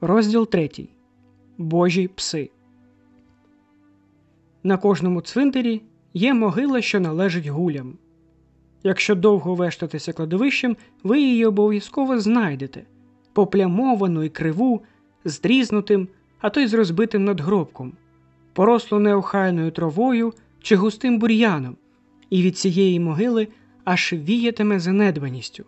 Розділ третій. Божі пси. На кожному цвинтарі є могила, що належить гулям. Якщо довго вештатися кладовищем, ви її обов'язково знайдете поплямовану і криву, з трізнутим, а то й з розбитим надгробком, порослу неохайною травою чи густим бур'яном, і від цієї могили аж віятиме занедбаністю.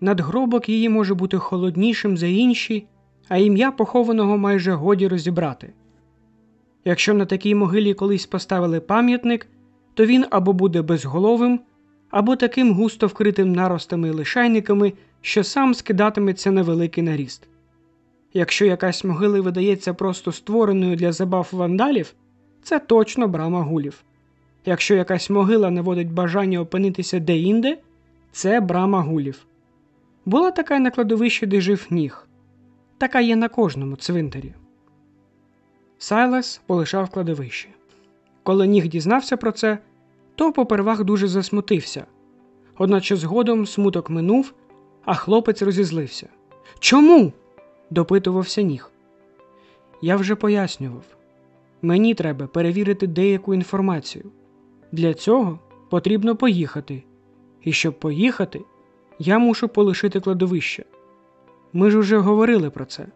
Надгробок її може бути холоднішим за інші, а ім'я похованого майже годі розібрати. Якщо на такій могилі колись поставили пам'ятник, то він або буде безголовим, або таким густо вкритим наростами і лишайниками, що сам скидатиметься на великий наріст. Якщо якась могила видається просто створеною для забав вандалів, це точно брама гулів. Якщо якась могила наводить бажання опинитися де-інде, це брама гулів. Була така на кладовищі, де жив ніг. Така є на кожному цвинтарі. Сайлес полишав кладовище. Коли ніг дізнався про це, то попервах дуже засмутився. Одначе згодом смуток минув, а хлопець розізлився. Чому? допитувався ніг. Я вже пояснював. Мені треба перевірити деяку інформацію. Для цього потрібно поїхати. І щоб поїхати, я мушу полишити кладовище. Ми ж уже говорили про це.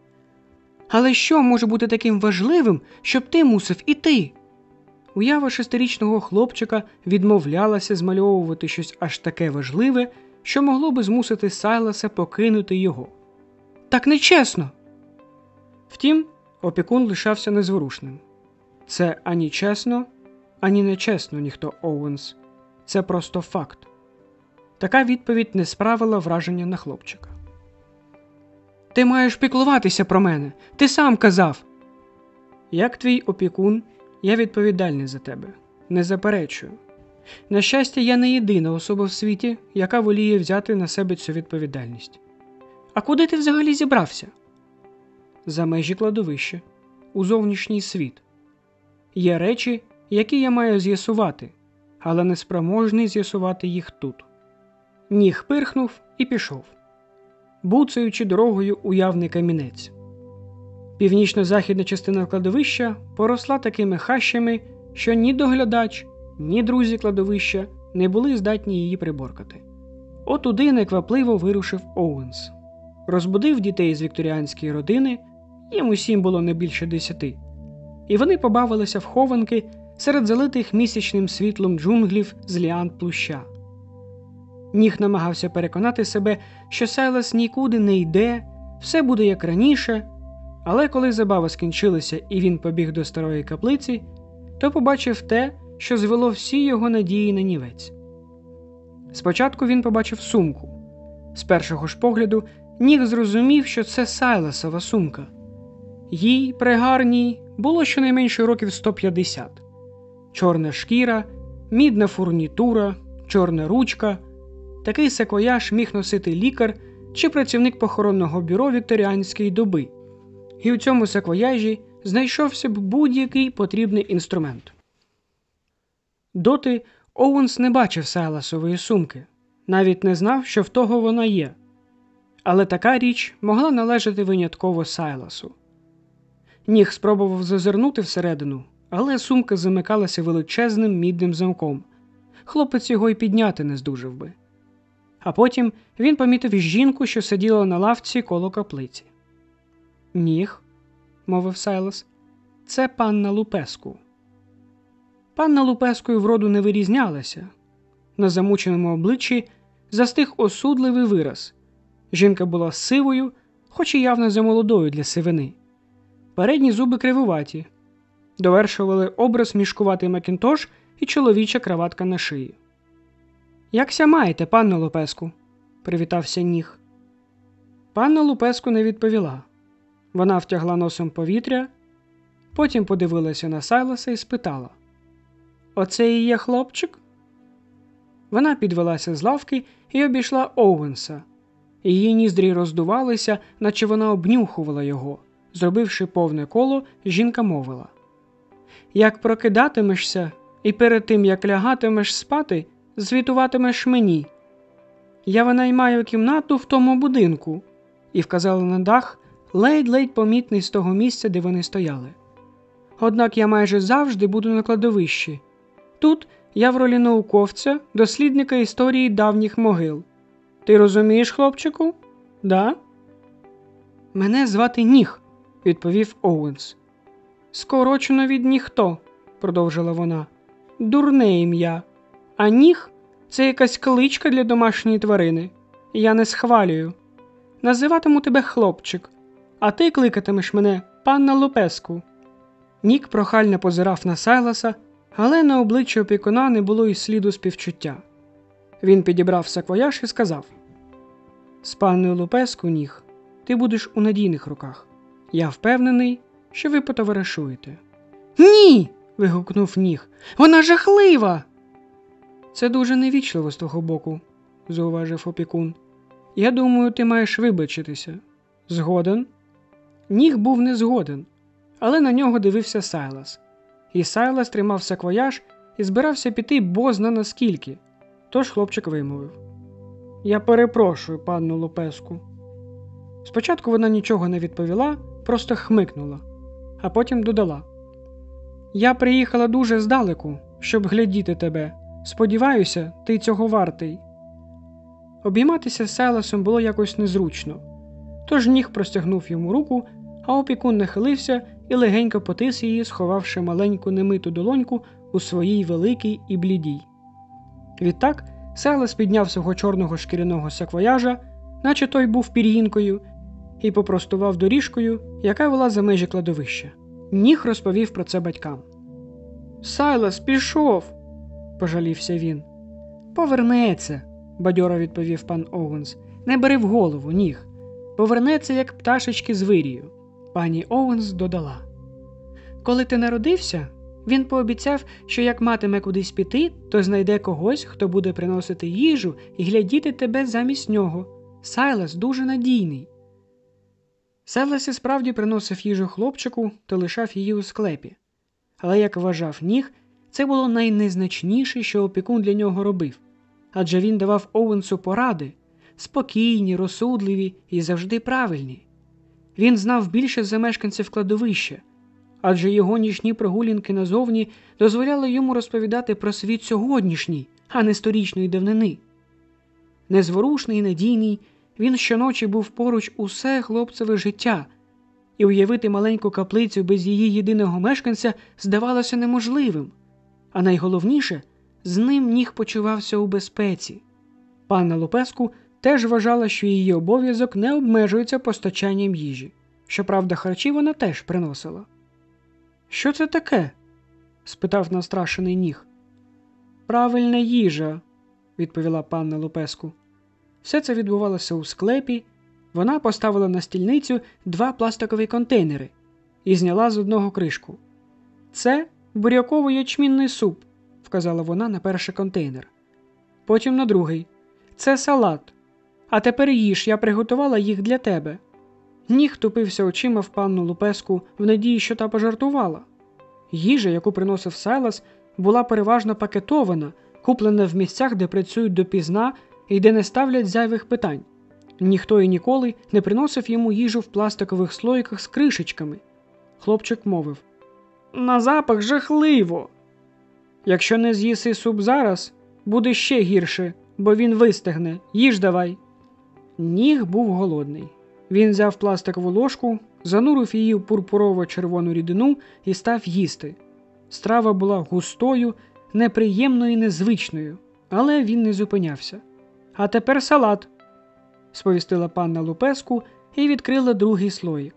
Але що може бути таким важливим, щоб ти мусив іти? Уява шестирічного хлопчика відмовлялася змальовувати щось аж таке важливе, що могло би змусити Сайласа покинути його. Так нечесно. Втім, опікун лишався незворушним. Це ані чесно, ані нечесно, ніхто Оуенс. Це просто факт. Така відповідь не справила враження на хлопчика. Ти маєш піклуватися про мене. Ти сам казав. Як твій опікун, я відповідальний за тебе. Не заперечую. На щастя, я не єдина особа в світі, яка воліє взяти на себе цю відповідальність. А куди ти взагалі зібрався? За межі кладовища, у зовнішній світ. Є речі, які я маю з'ясувати, але не спроможний з'ясувати їх тут. Ніг пирхнув і пішов, буцаючи дорогою уявний камінець. Північно-західна частина кладовища поросла такими хащами, що ні доглядач, ні друзі кладовища не були здатні її приборкати. Отуди неквапливо вирушив Оуенс, розбудив дітей з вікторіанської родини, їм усім було не більше десяти, і вони побавилися в хованки серед залитих місячним світлом джунглів з ліан плуща. Ніг намагався переконати себе, що Сайлас нікуди не йде, все буде як раніше. Але коли забава скінчилася і він побіг до старої каплиці, то побачив те, що звело всі його надії на нівець. Спочатку він побачив сумку. З першого ж погляду, ніг зрозумів, що це Сайласова сумка. Їй, пригарній, було щонайменше років 150. чорна шкіра, мідна фурнітура, чорна ручка. Такий секвояж міг носити лікар чи працівник похоронного бюро вікторіанської доби і у цьому саквояжі знайшовся б будь-який потрібний інструмент. Доти Оуенс не бачив Сайласової сумки, навіть не знав, що в того вона є. Але така річ могла належати винятково Сайласу. Ніг спробував зазирнути всередину, але сумка замикалася величезним мідним замком. Хлопець його й підняти не здужав би. А потім він помітив жінку, що сиділа на лавці коло каплиці. Ніг, мовив Сайлас, це панна Лупеску. Панна Лупескою вроду не вирізнялася. На замученому обличчі застиг осудливий вираз. Жінка була сивою, хоч і явно замолодою для сивини. Передні зуби кривуваті, довершували образ мішкуватий Макінтош і чоловіча краватка на шиї. Якся маєте, панна Лупеску? привітався ніг. Панна Лупеску не відповіла. Вона втягла носом повітря, потім подивилася на Сайласа і спитала: Оце і є хлопчик? Вона підвелася з лавки і обійшла Оуенса. Її ніздрі роздувалися, наче вона обнюхувала його. Зробивши повне коло, жінка мовила: Як прокидатимешся, і перед тим як лягатимеш спати, звітуватимеш мені. Я винаймаю кімнату в тому будинку, і вказала на дах ледь-ледь помітний з того місця, де вони стояли. Однак я майже завжди буду на кладовищі. Тут я в ролі науковця, дослідника історії давніх могил. Ти розумієш, хлопчику? Да? Мене звати Ніг, відповів Оуенс. Скорочено від ніхто, продовжила вона. Дурне ім'я. А Ніх це якась кличка для домашньої тварини. Я не схвалюю. Називатиму тебе хлопчик, а ти кликатимеш мене панна Лупеску. Ніх прохально позирав на Сайласа, але на обличчі опікуна не було й сліду співчуття. Він підібрав саквояж і сказав: З панною Лупеску, Ніх, ти будеш у надійних руках. Я впевнений, що ви потоваришуєте. Ні. вигукнув Ніх. Вона жахлива. Це дуже неввічливо з твого боку, зауважив опікун. Я думаю, ти маєш вибачитися. Згоден? Ніх був не згоден, але на нього дивився Сайлас. І Сайлас тримав саквояж і збирався піти бозна наскільки. Тож хлопчик вимовив: Я перепрошую, панно Лупеску. Спочатку вона нічого не відповіла, просто хмикнула, а потім додала: Я приїхала дуже здалеку, щоб глядіти тебе. Сподіваюся, ти цього вартий. Обійматися з Сайласом було якось незручно, тож ніг простягнув йому руку, а опікун нахилився і легенько потис її, сховавши маленьку немиту долоньку у своїй великій і блідій. Відтак Сайлас підняв свого чорного шкіряного саквояжа, наче той був пір'їнкою, і попростував доріжкою, яка вела за межі кладовища. Ніг розповів про це батькам. Сайлас пішов, пожалівся він. Повернеться, бадьоро відповів пан Оуенс. Не бери в голову, ніг. Повернеться, як пташечки з вирію. Пані Оуенс додала. Коли ти народився, він пообіцяв, що як матиме кудись піти, то знайде когось, хто буде приносити їжу і глядіти тебе замість нього. Сайлас дуже надійний. Сайлас і справді приносив їжу хлопчику та лишав її у склепі. Але, як вважав ніг, це було найнезначніше, що опікун для нього робив, адже він давав Оуенсу поради спокійні, розсудливі і завжди правильні. Він знав більше за мешканців кладовища, адже його нічні прогулянки назовні дозволяли йому розповідати про світ сьогоднішній, а не сторічної давнини. Незворушний і надійний, він щоночі був поруч усе хлопцеве життя, і уявити маленьку каплицю без її єдиного мешканця здавалося неможливим, а найголовніше з ним ніг почувався у безпеці. Панна Лопеску теж вважала, що її обов'язок не обмежується постачанням їжі. Щоправда, харчі вона теж приносила. Що це таке? спитав настрашений ніг. Правильна їжа, відповіла панна Лопеску. Все це відбувалося у склепі. Вона поставила на стільницю два пластикові контейнери і зняла з одного кришку. Це буряковий ячмінний суп, вказала вона на перший контейнер. Потім на другий. Це салат. А тепер їж, я приготувала їх для тебе. Ніг тупився очима в панну Лупеску в надії, що та пожартувала. Їжа, яку приносив Сайлас, була переважно пакетована, куплена в місцях, де працюють допізна і де не ставлять зайвих питань. Ніхто і ніколи не приносив йому їжу в пластикових слоїках з кришечками. Хлопчик мовив На запах жахливо. Якщо не з'їси суп зараз, буде ще гірше, бо він вистигне. Їж давай. Ніг був голодний. Він взяв пластикову ложку, занурив її в пурпурово червону рідину і став їсти. Страва була густою, неприємною і незвичною, але він не зупинявся. А тепер салат, сповістила панна Лупеску і відкрила другий слоїк.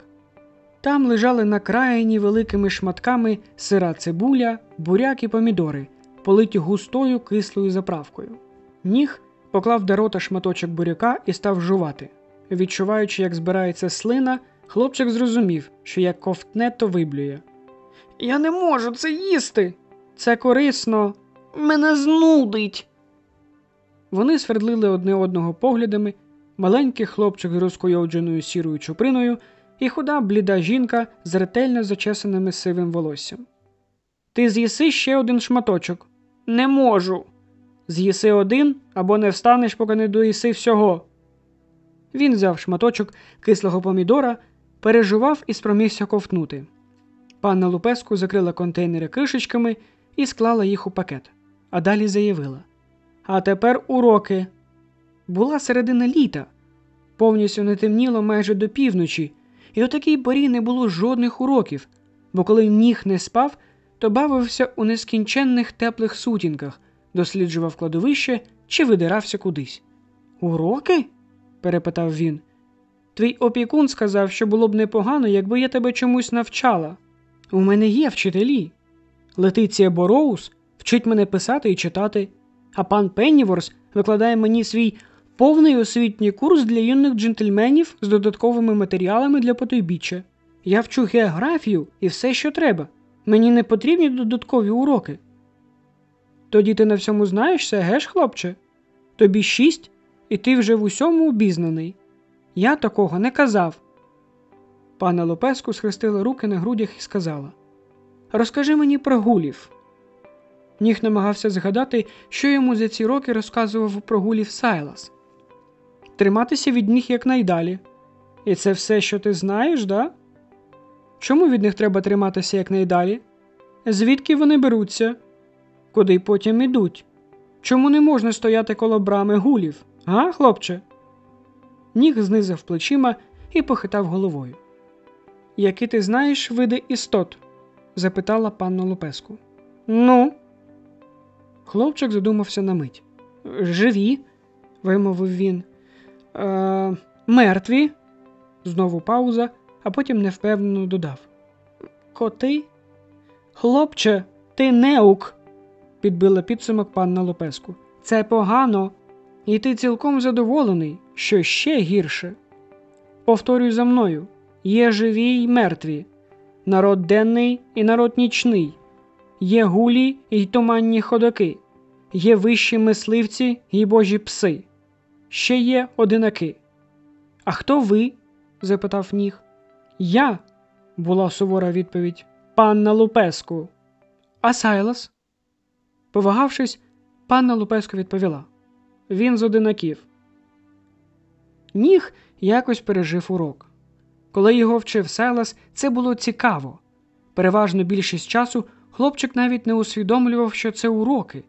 Там лежали накраєні великими шматками сира цибуля, буряк і помідори, политі густою кислою заправкою. Ніг поклав до рота шматочок буряка і став жувати. Відчуваючи, як збирається слина, хлопчик зрозумів, що як ковтне, то виблює. Я не можу це їсти. Це корисно. Мене знудить. Вони свердлили одне одного поглядами, маленький хлопчик з розкойодженою сірою чуприною і худа бліда жінка з ретельно зачесаними сивим волоссям. Ти з'їси ще один шматочок. Не можу. З'їси один або не встанеш, поки не доїси всього. Він взяв шматочок кислого помідора пережував і спромігся ковтнути. Панна Лупеску закрила контейнери кришечками і склала їх у пакет, а далі заявила: А тепер уроки. Була середина літа, повністю не темніло майже до півночі, і о такій порі не було жодних уроків, бо коли ніг не спав, то бавився у нескінченних теплих сутінках, досліджував кладовище чи видирався кудись. Уроки? перепитав він. Твій опікун сказав, що було б непогано, якби я тебе чомусь навчала. У мене є вчителі. Летиція Бороуз вчить мене писати і читати, а пан Пенніворс викладає мені свій повний освітній курс для юних джентльменів з додатковими матеріалами для потойбіччя. Я вчу географію і все, що треба. Мені не потрібні додаткові уроки. Тоді ти на всьому знаєшся, геш, хлопче? Тобі шість, і ти вже в усьому обізнаний. Я такого не казав. Пана Лопеску схрестила руки на грудях і сказала Розкажи мені про гулів. Ніх намагався згадати, що йому за ці роки розказував про гулів Сайлас. Триматися від них якнайдалі. І це все, що ти знаєш, да? Чому від них треба триматися якнайдалі? Звідки вони беруться? Куди потім ідуть? Чому не можна стояти коло брами гулів, га, хлопче? Ніг знизив плечима і похитав головою. Які ти знаєш види істот? запитала панна Лупеску. Ну. Хлопчик задумався на мить. Живі, вимовив він. «Е, Мертві. Знову пауза, а потім невпевнено додав. Коти? Хлопче, ти неук, підбила підсумок панна Лопеску. Це погано, і ти цілком задоволений, що ще гірше. Повторюй за мною є живі й мертві, народ денний і народ нічний, є гулі й туманні ходаки, є вищі мисливці й божі пси, ще є одинаки. А хто ви? запитав ніг. Я, була сувора відповідь, панна Лупеску. А Сайлас? Повагавшись, панна Лупеску відповіла Він з одинаків. Ніг якось пережив урок. Коли його вчив Сайлас, це було цікаво. Переважно більшість часу хлопчик навіть не усвідомлював, що це уроки.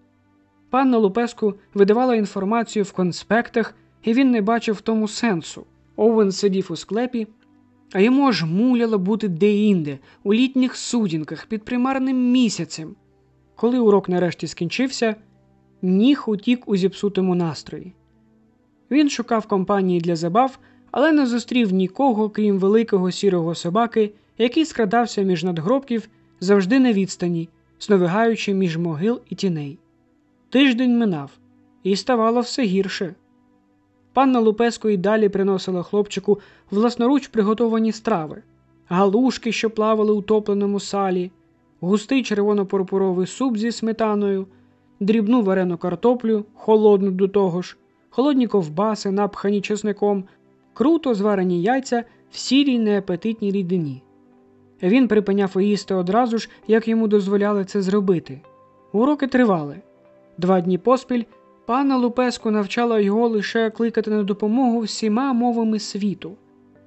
Панна Лупеску видавала інформацію в конспектах, і він не бачив в тому сенсу. Оуен сидів у склепі, а йому аж муляло бути деінде, у літніх судінках під примарним місяцем. Коли урок нарешті скінчився, ніг утік у зіпсутому настрої. Він шукав компанії для забав, але не зустрів нікого, крім великого сірого собаки, який скрадався між надгробків завжди на відстані, сновигаючи між могил і тіней. Тиждень минав, і ставало все гірше. Панна Лупеско й далі приносила хлопчику власноруч приготовані страви, галушки, що плавали у топленому салі, густий червоно-пурпуровий суп зі сметаною, дрібну варену картоплю, холодну до того ж, холодні ковбаси, напхані чесником, круто зварені яйця в сірій неапетитній рідині. Він припиняв їсти одразу ж, як йому дозволяли це зробити. Уроки тривали. Два дні поспіль пана Лупеску навчала його лише кликати на допомогу всіма мовами світу,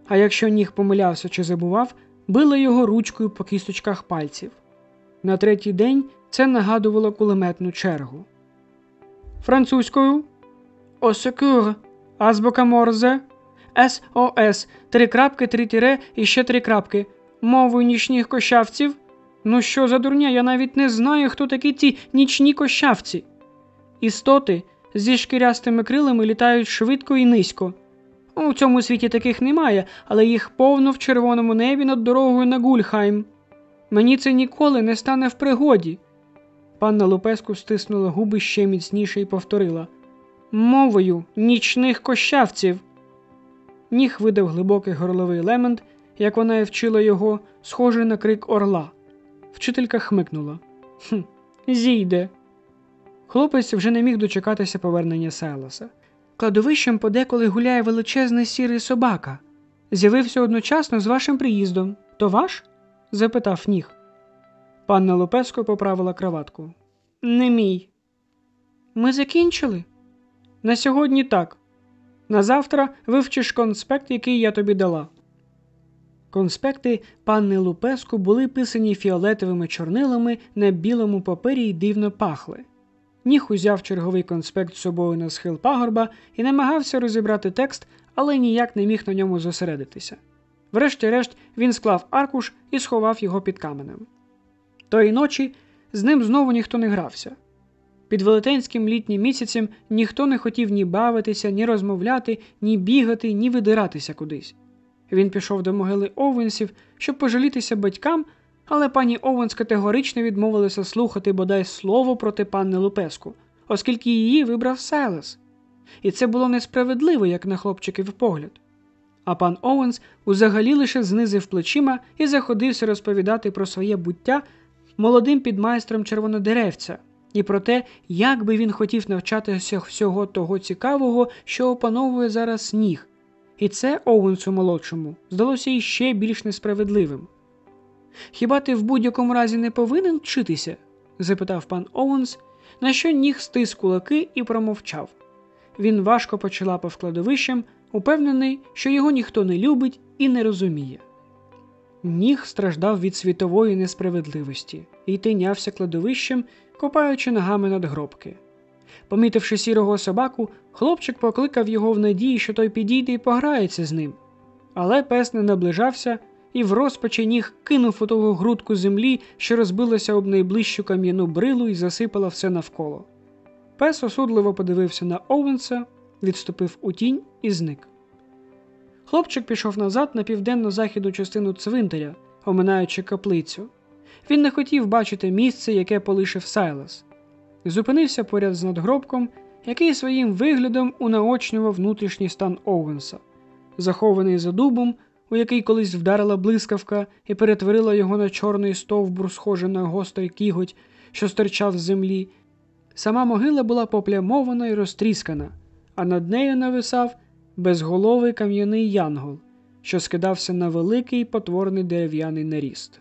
а якщо ніг помилявся чи забував, била його ручкою по кісточках пальців. На третій день це нагадувало кулеметну чергу. Французькою Осекур, азбука Морзе, СОС, три крапки, три тіре і ще три крапки. Мовою нічних кощавців. Ну що за дурня, я навіть не знаю, хто такі ці нічні кощавці. Істоти зі шкірястими крилами літають швидко і низько. У цьому світі таких немає, але їх повно в червоному небі над дорогою на Гульхайм. Мені це ніколи не стане в пригоді. Панна Лупеску стиснула губи ще міцніше і повторила Мовою нічних кощавців. Ніг видав глибокий горловий лемент, як вона і вчила його, схожий на крик орла. Вчителька хмикнула. «Хм, Зійде. Хлопець вже не міг дочекатися повернення Сайлоса. Кладовищем подеколи гуляє величезний сірий собака. З'явився одночасно з вашим приїздом. То ваш? запитав ніг. Панна Лупеско поправила краватку. Не мій. Ми закінчили? На сьогодні так. На завтра вивчиш конспект, який я тобі дала. Конспекти панни Лупеску були писані фіолетовими чорнилами на білому папері й дивно пахли. Ніх узяв черговий конспект з собою на схил пагорба і намагався розібрати текст, але ніяк не міг на ньому зосередитися. Врешті-решт він склав аркуш і сховав його під каменем. Тої ночі з ним знову ніхто не грався. Під велетенським літнім місяцем ніхто не хотів ні бавитися, ні розмовляти, ні бігати, ні видиратися кудись. Він пішов до могили Овенсів, щоб пожалітися батькам, але пані Овенс категорично відмовилася слухати бодай слово проти панни Лупеску, оскільки її вибрав Сайлес. І це було несправедливо, як на хлопчиків погляд. А пан Оуенс узагалі лише знизив плечима і заходився розповідати про своє буття молодим підмайстром червонодеревця і про те, як би він хотів навчатися всього того цікавого, що опановує зараз сніг. І це Оуенсу молодшому здалося іще більш несправедливим. Хіба ти в будь-якому разі не повинен вчитися? запитав пан Оуенс, на що ніг стис кулаки і промовчав. Він важко почалапав кладовищем, упевнений, що його ніхто не любить і не розуміє. Ніг страждав від світової несправедливості і тинявся кладовищем, копаючи ногами надгробки. Помітивши сірого собаку, хлопчик покликав його в надії, що той підійде і пограється з ним. Але пес не наближався і в розпачі ніг кинув у того грудку землі, що розбилася об найближчу кам'яну брилу і засипала все навколо. Пес осудливо подивився на Овенса, відступив у тінь і зник. Хлопчик пішов назад на південно-західну частину цвинтаря, оминаючи каплицю. Він не хотів бачити місце, яке полишив Сайлас. Зупинився поряд з надгробком, який своїм виглядом унаочнював внутрішній стан Оуенса, захований за дубом, у який колись вдарила блискавка і перетворила його на чорний стовбур, схожий на гострий кіготь, що стирчав з землі. Сама могила була поплямована і розтріскана, а над нею нависав безголовий кам'яний янгол, що скидався на великий потворний дерев'яний наріст.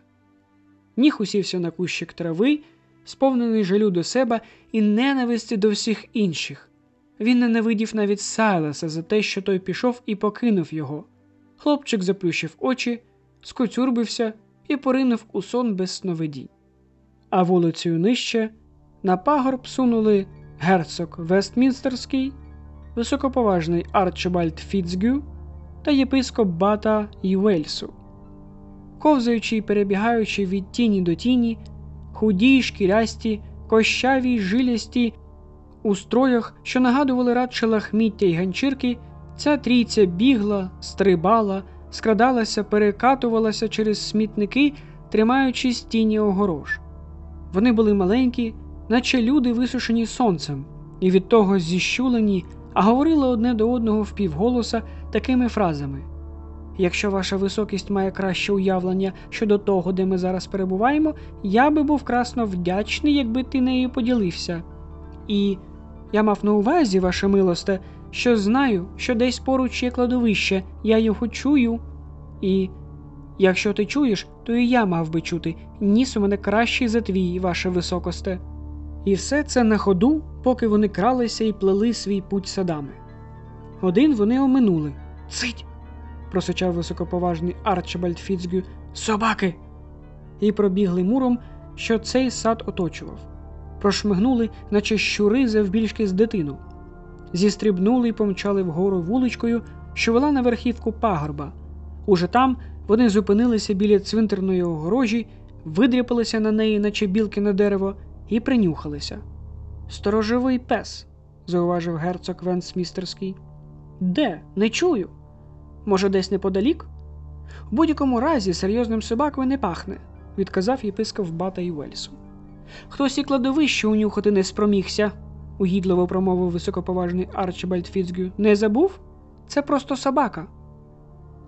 Ніг усівся на кущик трави, сповнений жалю до себе і ненависті до всіх інших. Він ненавидів навіть Сайлеса за те, що той пішов і покинув його. Хлопчик заплющив очі, скоцюрбився і поринув у сон без сновидінь. А вулицею нижче на пагорб сунули герцог Вестмінстерський, високоповажний Арчибальд Фіцгю та єпископ Бата Юельсу. Ковзаючи й перебігаючи від тіні до тіні, худі, шкірясті, кощаві й жилясті, у строях, що нагадували радше лахміття й ганчірки, ця трійця бігла, стрибала, скрадалася, перекатувалася через смітники, тримаючись тіні огорож. Вони були маленькі, наче люди висушені сонцем, і від того зіщулені, а говорили одне до одного впівголоса такими фразами. Якщо ваша високість має краще уявлення щодо того, де ми зараз перебуваємо, я би був красно вдячний, якби ти нею поділився. І я мав на увазі, ваше милосте, що знаю, що десь поруч є кладовище, я його чую. І якщо ти чуєш, то і я мав би чути, ніс у мене кращий за твій, ваше високосте. І все це на ходу, поки вони кралися і плели свій путь садами. Один вони оминули. Цить! просичав високоповажний Арчибальд Фіцгю. Собаки! І пробігли муром, що цей сад оточував. Прошмигнули, наче щури завбільшки з дитину. Зістрибнули і помчали вгору вуличкою, що вела на верхівку пагорба. Уже там вони зупинилися біля цвинтарної огорожі, видряпалися на неї, наче білки на дерево, і принюхалися. Сторожовий пес, зауважив герцог Венсмістерський. Де? Не чую. Може, десь неподалік? У будь-якому разі серйозним собакою не пахне, відказав єпископ Бата і Вельсу. Хтось і кладовище унюхати не спромігся, угідливо промовив високоповажний Арчибальд Фіцгю. Не забув? Це просто собака.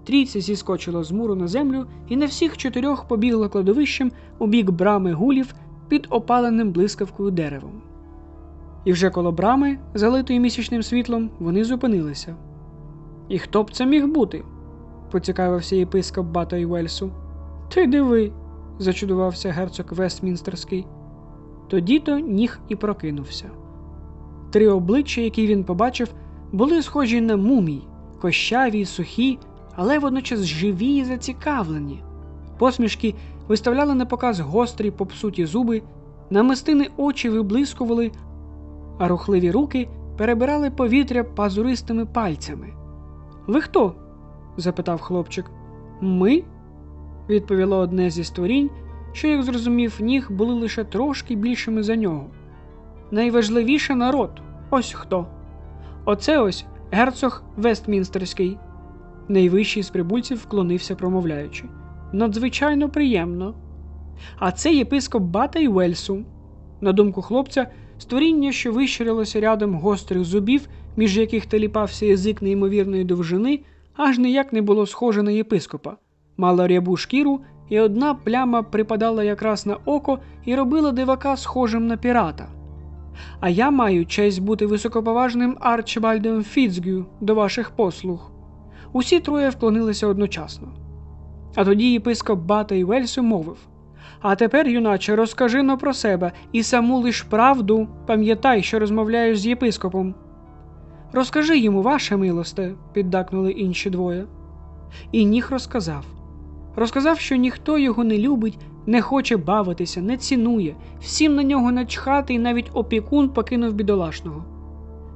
Трійця зіскочила з муру на землю і на всіх чотирьох побігла кладовищем у бік брами гулів під опаленим блискавкою деревом. І вже коло брами, залитої місячним світлом, вони зупинилися. І хто б це міг бути? поцікавився єпископ Бата і Вельсу. Ти диви, зачудувався герцог Вестмінстерський. Тоді то ніг і прокинувся. Три обличчя, які він побачив, були схожі на мумій, кощаві, сухі, але водночас живі і зацікавлені. Посмішки виставляли на показ гострі попсуті зуби, намистини очі виблискували, а рухливі руки перебирали повітря пазуристими пальцями. Ви хто? запитав хлопчик. Ми? відповіло одне зі створінь, що, як зрозумів, ніг були лише трошки більшими за нього. Найважливіше народ ось хто. Оце ось герцог Вестмінстерський. Найвищий з прибульців вклонився, промовляючи. Надзвичайно приємно. А це єпископ Бата і Вельсу. На думку хлопця, створіння, що вищирилося рядом гострих зубів, між яких теліпався язик неймовірної довжини, аж ніяк не було схоже на єпископа, мала рябу шкіру, і одна пляма припадала якраз на око і робила дивака схожим на пірата. А я маю честь бути високоповажним Арчибальдом Фіцгю до ваших послуг. Усі троє вклонилися одночасно. А тоді єпископ Бата і Вельсу мовив А тепер, юначе, розкажи но про себе і саму лиш правду пам'ятай, що розмовляєш з єпископом. Розкажи йому, ваше милосте, піддакнули інші двоє. І ніх розказав. Розказав, що ніхто його не любить, не хоче бавитися, не цінує, всім на нього начхати, і навіть опікун покинув бідолашного.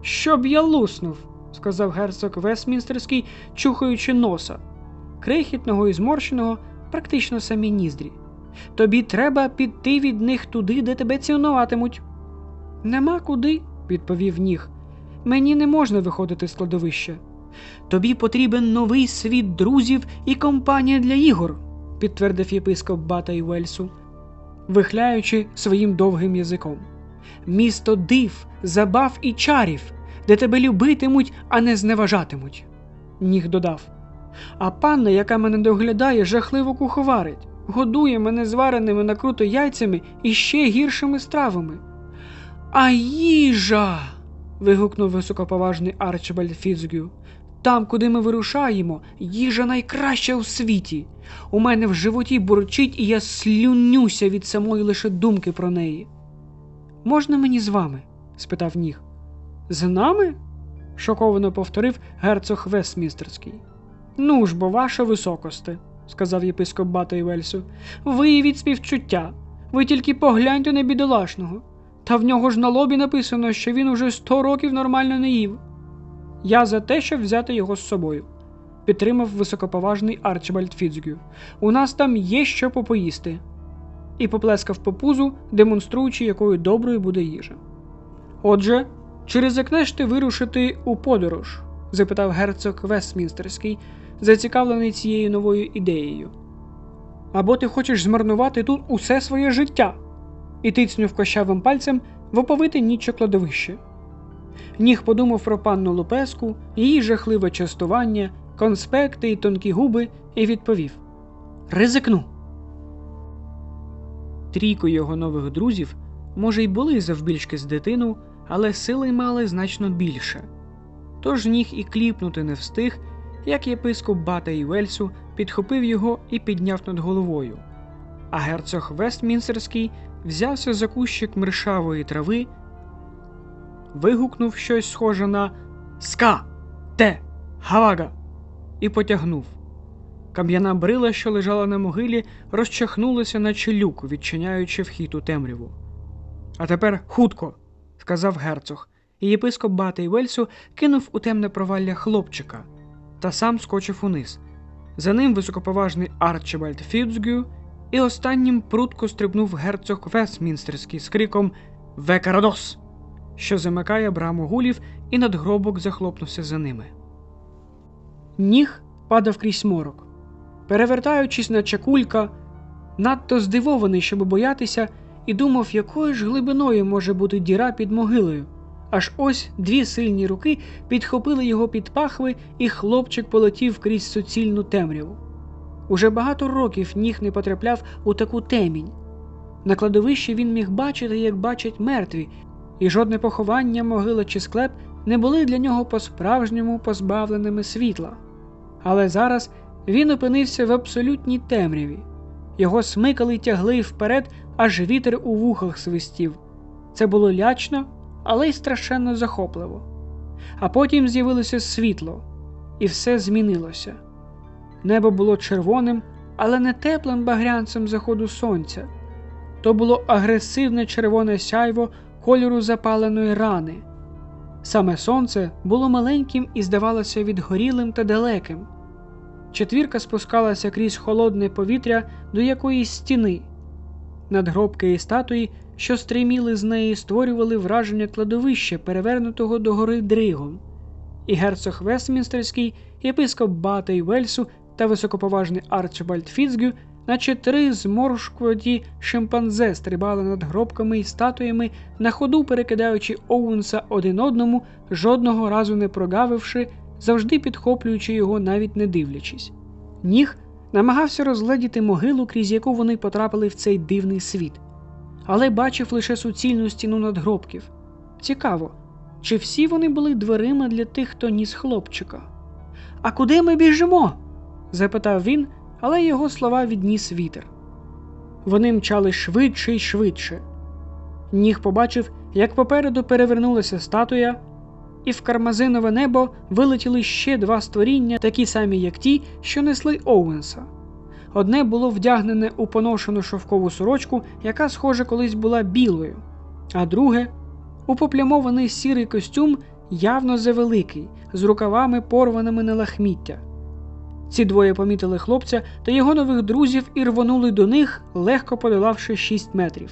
Щоб я луснув, сказав герцог Вестмінстерський, чухаючи носа, крихітного і зморщеного, практично самі ніздрі. Тобі треба піти від них туди, де тебе цінуватимуть. Нема куди, відповів ніг. Мені не можна виходити з кладовища. Тобі потрібен новий світ друзів і компанія для ігор, підтвердив єпископ Бата і Вельсу, вихляючи своїм довгим язиком. Місто див, забав і чарів, де тебе любитимуть, а не зневажатимуть. Ніг додав. А панна, яка мене доглядає, жахливо куховарить, годує мене звареними накруто яйцями і ще гіршими стравами. А їжа. вигукнув високоповажний Арчибальд Фіцгю. Там, куди ми вирушаємо, їжа найкраща у світі. У мене в животі бурчить, і я слюнюся від самої лише думки про неї. Можна мені з вами? спитав ніг. З нами? шоковано повторив герцог Вестмінстерський. Ну ж бо, ваше високосте, сказав єпископ Бата і співчуття. Ви тільки погляньте на бідолашного. Та в нього ж на лобі написано, що він уже сто років нормально не їв. Я за те, щоб взяти його з собою, підтримав високоповажний Арчибальд Фіцгю. У нас там є що попоїсти. І поплескав по пузу, демонструючи, якою доброю буде їжа. Отже, чи ризикнеш ти вирушити у подорож? запитав герцог Вестмінстерський, зацікавлений цією новою ідеєю. Або ти хочеш змарнувати тут усе своє життя? І тицнув кощавим пальцем в оповите нічче кладовище. Ніг подумав про панну Лупеску, її жахливе частування, конспекти й тонкі губи, і відповів Ризикну. Трійко його нових друзів, може, й були завбільшки з дитину, але сили мали значно більше. Тож ніг і кліпнути не встиг, як єпископ Бата і Вельсу підхопив його і підняв над головою. А герцог Вестмінстерський взявся за кущик мршавої трави вигукнув щось схоже на Ска, те, гавага і потягнув. Кам'яна брила, що лежала на могилі, розчахнулася, наче люк, відчиняючи вхід у темряву. А тепер хутко, сказав герцог, і єпископ Бати Вельсу кинув у темне провалля хлопчика та сам скочив униз. За ним високоповажний Арчибальд Фіцгю, і останнім прутко стрибнув герцог Вестмінстерський з криком Векарадос! Що замикає браму гулів, і надгробок захлопнувся за ними. Ніг падав крізь морок. Перевертаючись на чакулька, надто здивований, щоб боятися, і думав, якою ж глибиною може бути діра під могилою. Аж ось дві сильні руки підхопили його під пахви, і хлопчик полетів крізь суцільну темряву. Уже багато років ніг не потрапляв у таку темінь. На кладовищі він міг бачити, як бачать мертві, і жодне поховання, могила чи склеп не були для нього по-справжньому позбавленими світла. Але зараз він опинився в абсолютній темряві. Його смикали й тягли вперед, аж вітер у вухах свистів. Це було лячно, але й страшенно захопливо. А потім з'явилося світло, і все змінилося. Небо було червоним, але не теплим багрянцем заходу сонця. То було агресивне червоне сяйво кольору запаленої рани. Саме сонце було маленьким і здавалося відгорілим та далеким. Четвірка спускалася крізь холодне повітря до якоїсь стіни. Надгробки і статуї, що стриміли з неї, створювали враження кладовища, перевернутого догори дригом. І герцог Вестмінстерський, єпископ Бата і Вельсу та високоповажний Арчибальд Фіцгю, наче три зморшкоті шимпанзе стрибали над гробками і статуями, на ходу перекидаючи Оуенса один одному, жодного разу не прогавивши, завжди підхоплюючи його, навіть не дивлячись. Ніг намагався розгледіти могилу, крізь яку вони потрапили в цей дивний світ, але бачив лише суцільну стіну надгробків. Цікаво, чи всі вони були дверима для тих, хто ніс хлопчика? А куди ми біжимо? запитав він, але його слова відніс вітер. Вони мчали швидше й швидше. Ніг побачив, як попереду перевернулася статуя, і в кармазинове небо вилетіли ще два створіння, такі самі, як ті, що несли Оуенса. Одне було вдягнене у поношену шовкову сорочку, яка, схоже, колись була білою, а друге у поплямований сірий костюм, явно завеликий, з рукавами порваними на лахміття. Ці двоє помітили хлопця та його нових друзів і рвонули до них, легко подолавши шість метрів.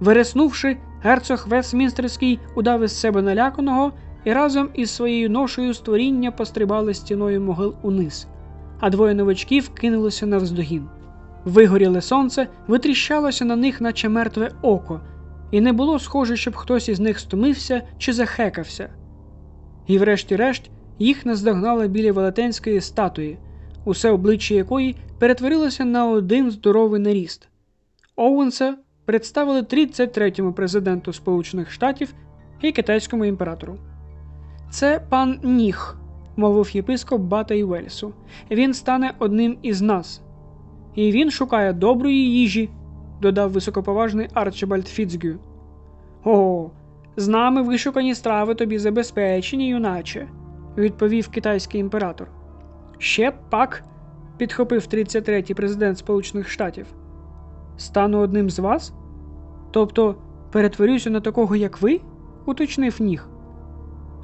Вириснувши, герцог Вестмінстерський удав із себе наляканого і разом із своєю ношею створіння пострибали стіною могил униз, а двоє новачків кинулися навздогін. Вигоріле сонце витріщалося на них, наче мертве око, і не було схоже, щоб хтось із них стомився чи захекався. І, врешті-решт, їх наздогнали біля велетенської статуї, усе обличчя якої перетворилося на один здоровий наріст. Оуенса представили 33-му президенту Сполучених Штатів і китайському імператору. Це пан Ніг, мовив єпископ Бата і Вельсу. Він стане одним із нас. І він шукає доброї їжі, додав високоповажний Арчибальд Фіцгю. О, з нами вишукані страви тобі забезпечені, юначе, відповів китайський імператор. Ще пак, підхопив 33-й президент Сполучених Штатів. Стану одним з вас? Тобто перетворюся на такого, як ви? уточнив ніг.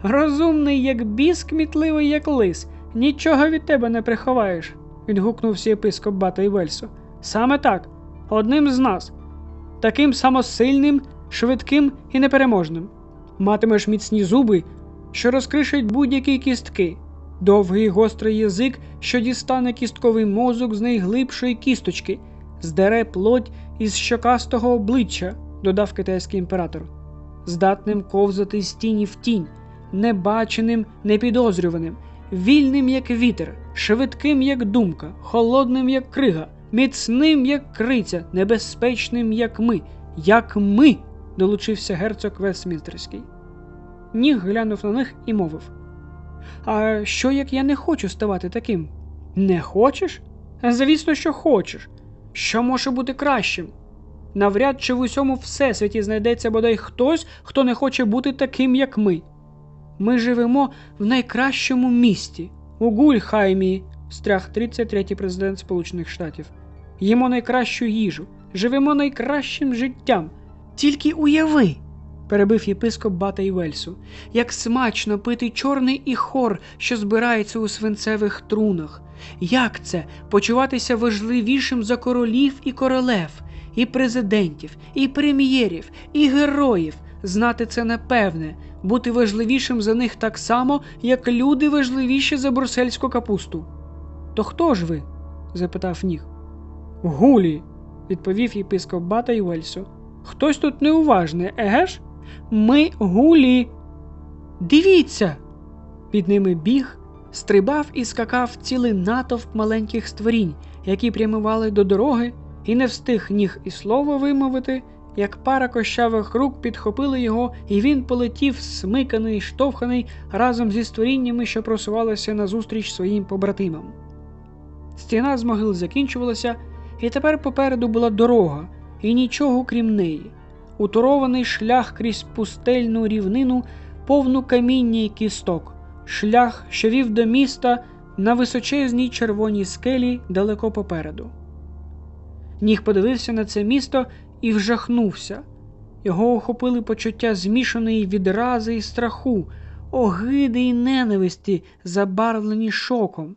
Розумний, як біс, кмітливий, як лис. Нічого від тебе не приховаєш, відгукнувся єпископ Бата і Вельсу. Саме так, одним з нас, таким самосильним, швидким і непереможним. Матимеш міцні зуби, що розкришать будь-які кістки, довгий гострий язик, що дістане кістковий мозок з найглибшої кісточки, здере плоть із щокастого обличчя, додав китайський імператор, здатним ковзати з тіні в тінь небаченим, непідозрюваним, вільним, як вітер, швидким, як думка, холодним, як крига, міцним, як криця, небезпечним, як ми, як ми, долучився герцог Вестмінстерський. Ніг глянув на них і мовив: А що як я не хочу ставати таким? Не хочеш? Звісно, що хочеш. Що може бути кращим? Навряд чи в усьому всесвіті знайдеться бодай хтось, хто не хоче бути таким, як ми. Ми живемо в найкращому місті у Гульхаймі, стряг 33-й президент Сполучених Штатів. Їмо найкращу їжу, живемо найкращим життям. Тільки уяви, перебив єпископ Бата Вельсу, як смачно пити чорний і хор, що збирається у свинцевих трунах. Як це почуватися важливішим за королів і королев, і президентів, і прем'єрів, і героїв, знати це напевне, бути важливішим за них так само, як люди важливіші за брусельську капусту. То хто ж ви? запитав ніг. Гулі, відповів єпископ Бата і Вельсу. Хтось тут неуважний, еге ж? Ми гулі. Дивіться. Під ними біг, стрибав і скакав цілий натовп маленьких створінь, які прямували до дороги, і не встиг ніг і слово вимовити, як пара кощавих рук підхопили його, і він полетів, смиканий, штовханий разом зі створіннями, що просувалися назустріч своїм побратимам. Стіна з могил закінчувалася, і тепер попереду була дорога, і нічого крім неї. Уторований шлях крізь пустельну рівнину, повну каміння й кісток, шлях, що вів до міста, на височезній червоній скелі далеко попереду. Ніг подивився на це місто і вжахнувся. Його охопили почуття змішаної відрази і страху, огиди й ненависті, забарвлені шоком.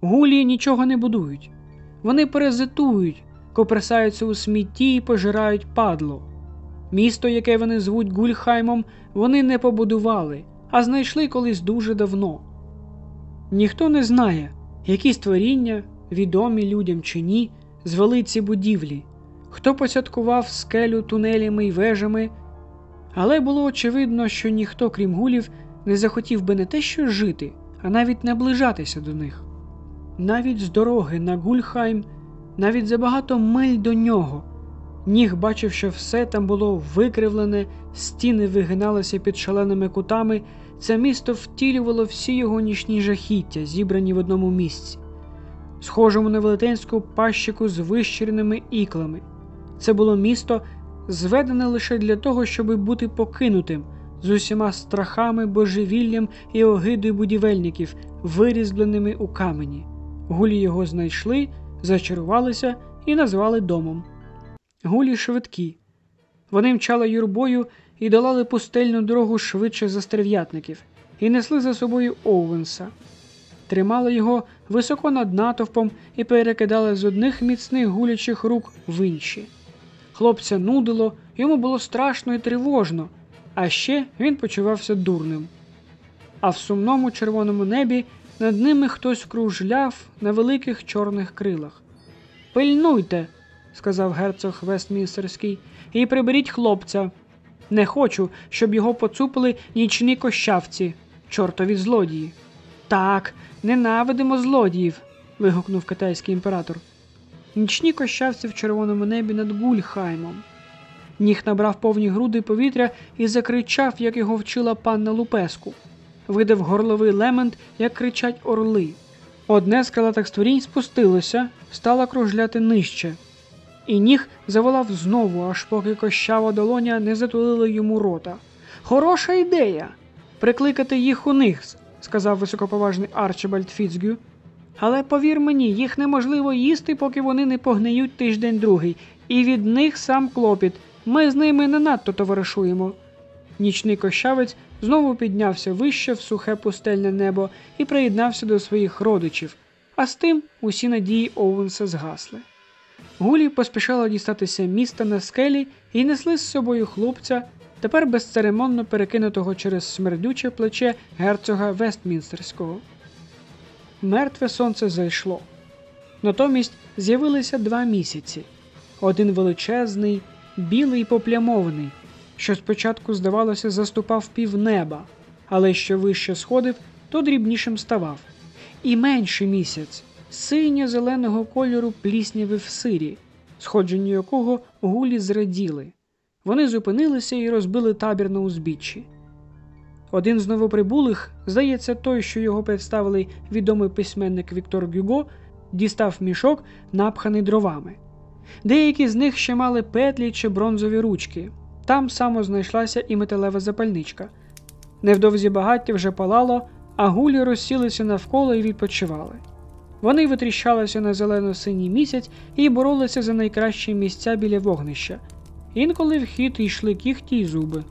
Гулії нічого не будують. Вони паразитують, коперсаються у смітті і пожирають падло. Місто, яке вони звуть Гульхаймом, вони не побудували, а знайшли колись дуже давно. Ніхто не знає, які створіння, відомі людям чи ні, звели ці будівлі, хто посядкував скелю тунелями й вежами, але було очевидно, що ніхто, крім гулів, не захотів би не те що жити, а навіть наближатися до них. Навіть з дороги на Гульхайм, навіть за багато миль до нього. Ніг бачив, що все там було викривлене, стіни вигиналися під шаленими кутами, це місто втілювало всі його нічні жахіття, зібрані в одному місці, схожому на велетенську пащику з вищиреними іклами. Це було місто, зведене лише для того, щоб бути покинутим, з усіма страхами, божевіллям і огидою будівельників, вирізбленими у камені. Гулі його знайшли, зачарувалися і назвали домом. Гулі швидкі. Вони мчали юрбою і долали пустельну дорогу швидше за стерв'ятників і несли за собою Оуенса. Тримали його високо над натовпом і перекидали з одних міцних гулячих рук в інші. Хлопця нудило, йому було страшно і тривожно, а ще він почувався дурним. А в сумному червоному небі над ними хтось кружляв на великих чорних крилах. Пильнуйте, сказав герцог Вестмінстерський, і приберіть хлопця. Не хочу, щоб його поцупили нічні кощавці, чортові злодії. Так, ненавидимо злодіїв. вигукнув китайський імператор. Нічні кощавці в червоному небі над Гульхаймом. Ніг набрав повні груди повітря і закричав, як його вчила панна Лупеску. Видав горловий лемент, як кричать орли. Одне з крилатих створінь спустилося, стало кружляти нижче, і ніг заволав знову, аж поки кощава долоня не затулила йому рота. Хороша ідея прикликати їх униз, сказав високоповажний Арчибальд Фіцгю. Але повір мені, їх неможливо їсти, поки вони не погниють тиждень другий, і від них сам клопіт. Ми з ними не надто товаришуємо. Нічний кощавець знову піднявся вище в сухе пустельне небо і приєднався до своїх родичів, а з тим усі надії Оуенса згасли. Гулі поспішала дістатися міста на скелі і несли з собою хлопця, тепер безцеремонно перекинутого через смердюче плече герцога Вестмінстерського. Мертве сонце зайшло. Натомість з'явилися два місяці один величезний, білий поплямований, що спочатку, здавалося, заступав півнеба, але що вище сходив, то дрібнішим ставав, і менший місяць синьо-зеленого кольору пліснявив сирі, сходженню якого гулі зраділи. Вони зупинилися і розбили табір на узбіччі. Один з новоприбулих, здається, той, що його представили відомий письменник Віктор Гюго, дістав мішок, напханий дровами. Деякі з них ще мали петлі чи бронзові ручки. Там само знайшлася і металева запальничка. Невдовзі багаття вже палало, а гулі розсілися навколо і відпочивали. Вони витріщалися на зелено-синій місяць і боролися за найкращі місця біля вогнища. Інколи в хід йшли кіхті й зуби.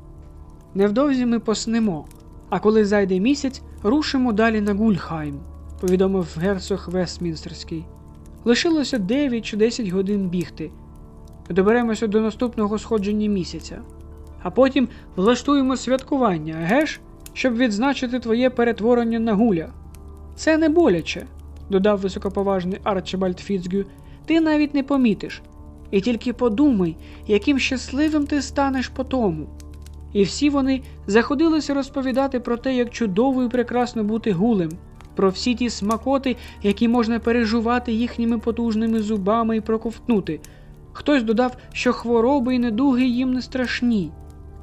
Невдовзі ми поснемо, а коли зайде місяць, рушимо далі на Гульхайм, повідомив герцог Вестмінстерський. Лишилося 9 чи 10 годин бігти. Доберемося до наступного сходження місяця, а потім влаштуємо святкування, геш, щоб відзначити твоє перетворення на гуля. Це не боляче, додав високоповажний Арчибальд Фіцгю, ти навіть не помітиш. І тільки подумай, яким щасливим ти станеш по тому. І всі вони заходилися розповідати про те, як чудово і прекрасно бути гулем, про всі ті смакоти, які можна пережувати їхніми потужними зубами і проковтнути. Хтось додав, що хвороби і недуги їм не страшні,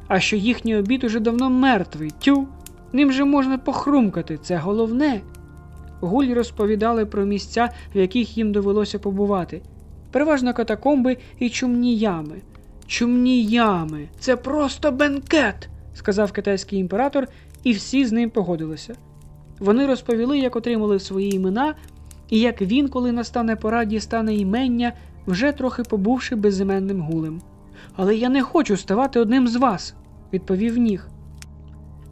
а що їхній обід уже давно мертвий, тю, ним же можна похрумкати, це головне. Гулі розповідали про місця, в яких їм довелося побувати, переважно катакомби і чумні ями. Чумні ями, це просто бенкет, сказав китайський імператор, і всі з ним погодилися. Вони розповіли, як отримали свої імена, і як він, коли настане пора, дістане імення, вже трохи побувши безіменним гулем. Але я не хочу ставати одним з вас, відповів ніг.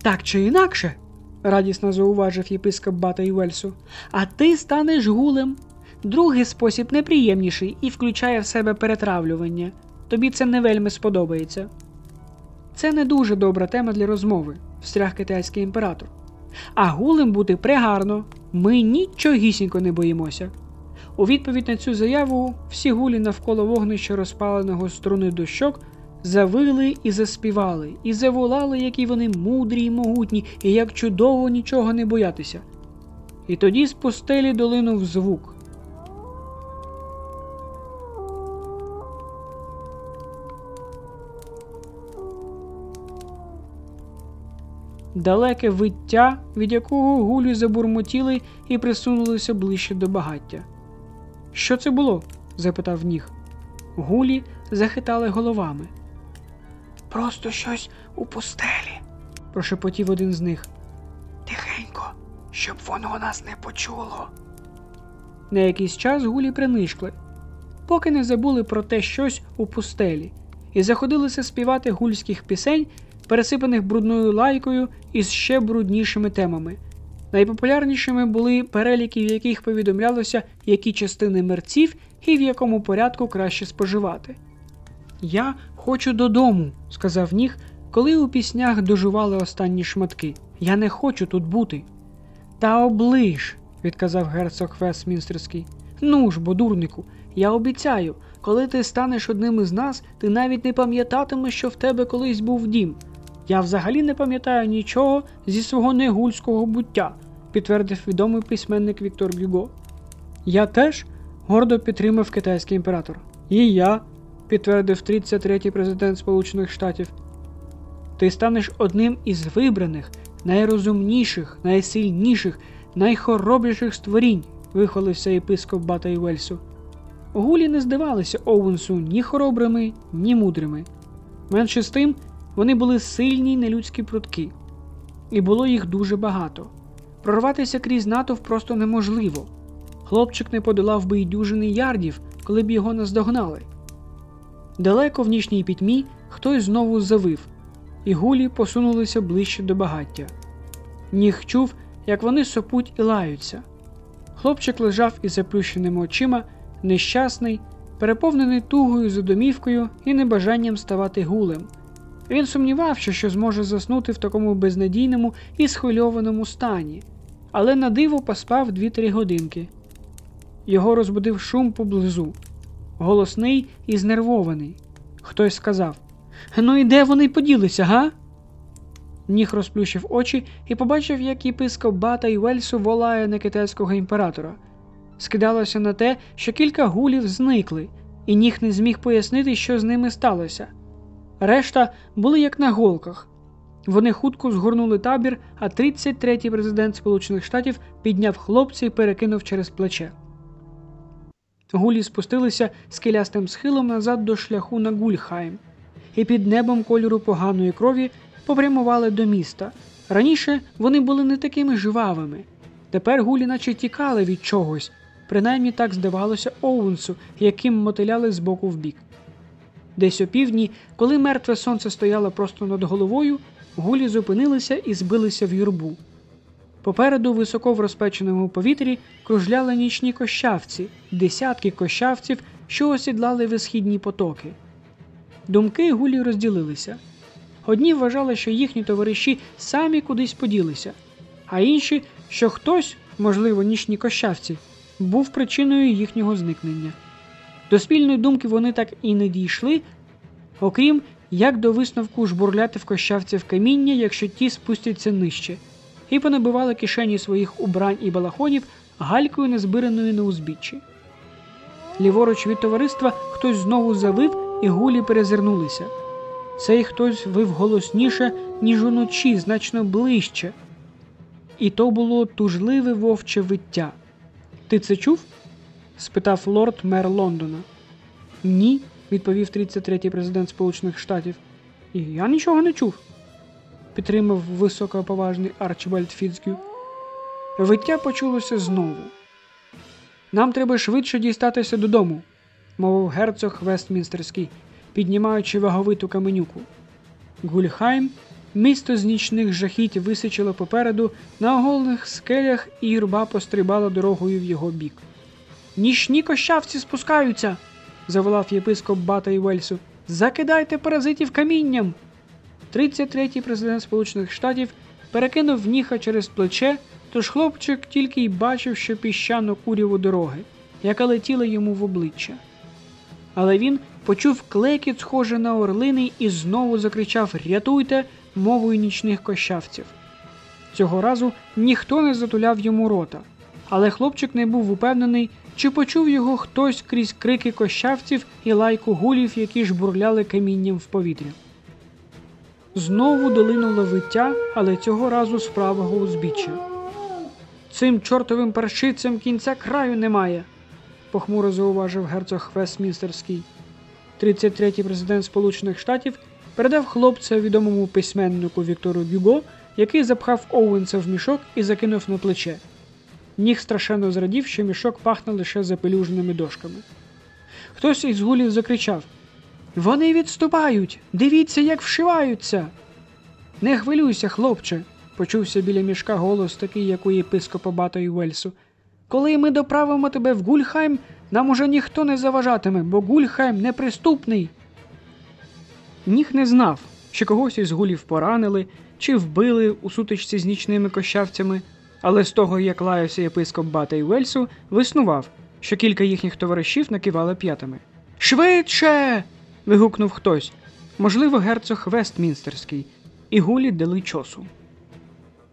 Так чи інакше, радісно зауважив єпископ Бата Юельсу, а ти станеш гулем. Другий спосіб неприємніший і включає в себе перетравлювання. Тобі це не вельми сподобається. Це не дуже добра тема для розмови, встряг китайський імператор. А гулем бути прегарно. Ми нічогісінько не боїмося. У відповідь на цю заяву всі гулі навколо вогнища розпаленого струни до щок завили і заспівали, і заволали, які вони мудрі й могутні, і як чудово нічого не боятися. І тоді з пустелі долинув звук. Далеке виття, від якого гулі забурмотіли і присунулися ближче до багаття. Що це було? запитав ніг. Гулі захитали головами. Просто щось у пустелі, прошепотів один з них. Тихенько, щоб воно нас не почуло. На якийсь час гулі принишкли, поки не забули про те щось у пустелі, і заходилися співати гульських пісень, пересипаних брудною лайкою із ще бруднішими темами. Найпопулярнішими були переліки, в яких повідомлялося, які частини мерців і в якому порядку краще споживати. Я хочу додому, сказав ніг, коли у піснях дожували останні шматки. Я не хочу тут бути. Та оближ, відказав герцог Вестмінстерський. Ну ж, бо дурнику, я обіцяю, коли ти станеш одним із нас, ти навіть не пам'ятатимеш, що в тебе колись був дім. Я взагалі не пам'ятаю нічого зі свого негульського буття, підтвердив відомий письменник Віктор Гюго. Я теж гордо підтримав китайський імператор. І я, підтвердив 33-й президент Сполучених Штатів. Ти станеш одним із вибраних, найрозумніших, найсильніших, найхоробріших створінь, вихвалився єпископ Бата і Вельсу. Гулі не здавалися Оуенсу ні хоробрими, ні мудрими. Менше з тим, вони були сильні й нелюдські прутки, і було їх дуже багато. Прорватися крізь натовп просто неможливо. Хлопчик не подолав би й дюжини ярдів, коли б його наздогнали. Далеко в нічній пітьмі хтось знову завив, і гулі посунулися ближче до багаття. Ніг чув, як вони сопуть і лаються. Хлопчик лежав із заплющеними очима, нещасний, переповнений тугою за домівкою і небажанням ставати гулем. Він сумнівався, що зможе заснути в такому безнадійному і схвильованому стані, але на диво поспав 2-3 годинки. Його розбудив шум поблизу, голосний і знервований. Хтось сказав: Ну і де вони поділися, га? Ніг розплющив очі і побачив, як єпископ Бата і Вельсу волає на китайського імператора. Скидалося на те, що кілька гулів зникли, і ніг не зміг пояснити, що з ними сталося. Решта були як на голках. Вони хутко згорнули табір, а 33-й президент Сполучених Штатів підняв хлопця і перекинув через плече. Гулі спустилися скелястим схилом назад до шляху на Гульхайм, і під небом кольору поганої крові попрямували до міста. Раніше вони були не такими жвавими. Тепер гулі наче тікали від чогось, принаймні так здавалося Оуенсу, яким мотиляли з боку в бік. Десь опівдні, коли мертве сонце стояло просто над головою, гулі зупинилися і збилися в юрбу. Попереду, високо в розпеченому повітрі, кружляли нічні кощавці, десятки кощавців, що осідлали висхідні потоки. Думки гулі розділилися. Одні вважали, що їхні товариші самі кудись поділися, а інші, що хтось, можливо, нічні кощавці, був причиною їхнього зникнення. До спільної думки вони так і не дійшли, окрім як до висновку жбурляти в кощавців каміння, якщо ті спустяться нижче, і понабивали кишені своїх убрань і балахонів галькою незбираною на узбіччі. Ліворуч від товариства хтось знову завив і гулі перезирнулися. Цей хтось вив голосніше, ніж уночі, значно ближче. І то було тужливе вовче виття. Ти це чув? спитав лорд мер Лондона. Ні, відповів 33-й президент Сполучених Штатів. Я нічого не чув, підтримав високоповажний Арчибальд Фіцгю. Виття почулося знову. Нам треба швидше дістатися додому, мовив герцог Вестмінстерський, піднімаючи ваговиту каменюку. Гульхайм, місто з нічних жахіть висичило попереду, на оголених скелях і юрба пострибала дорогою в його бік. Нічні кощавці спускаються, заволав єпископ Бата і Вельсу. Закидайте паразитів камінням. 33-й президент Сполучених Штатів перекинув ніха через плече, тож хлопчик тільки й бачив, що піщану куряву дороги, яка летіла йому в обличчя. Але він почув клекіт, схожий на орлиний, і знову закричав Рятуйте мовою нічних кощавців. Цього разу ніхто не затуляв йому рота, але хлопчик не був упевнений, чи почув його хтось крізь крики кощавців і лайку гулів, які жбурляли камінням в повітря. Знову долинуло виття, але цього разу з правого узбіччя. Цим чортовим паршицям кінця краю немає, похмуро зауважив герцог Вестмінстерський. 33-й президент Сполучених Штатів передав хлопця відомому письменнику Віктору Гюго, який запхав Оуенса в мішок і закинув на плече. Ніг страшенно зрадів, що мішок пахне лише запелюженими дошками. Хтось із гулів закричав Вони відступають! Дивіться, як вшиваються. Не хвилюйся, хлопче, почувся біля мішка голос такий, як у єпископа Бата і Вельсу. Коли ми доправимо тебе в Гульхайм, нам уже ніхто не заважатиме, бо Гульхайм неприступний. Ніх не знав, чи когось із гулів поранили, чи вбили у сутичці з нічними кощавцями, але з того, як лаявся єпископ Бата і Вельсу, виснував, що кілька їхніх товаришів накивали п'ятами. Швидше. Вигукнув хтось, можливо, герцог Вестмінстерський, і гулі дали чосу.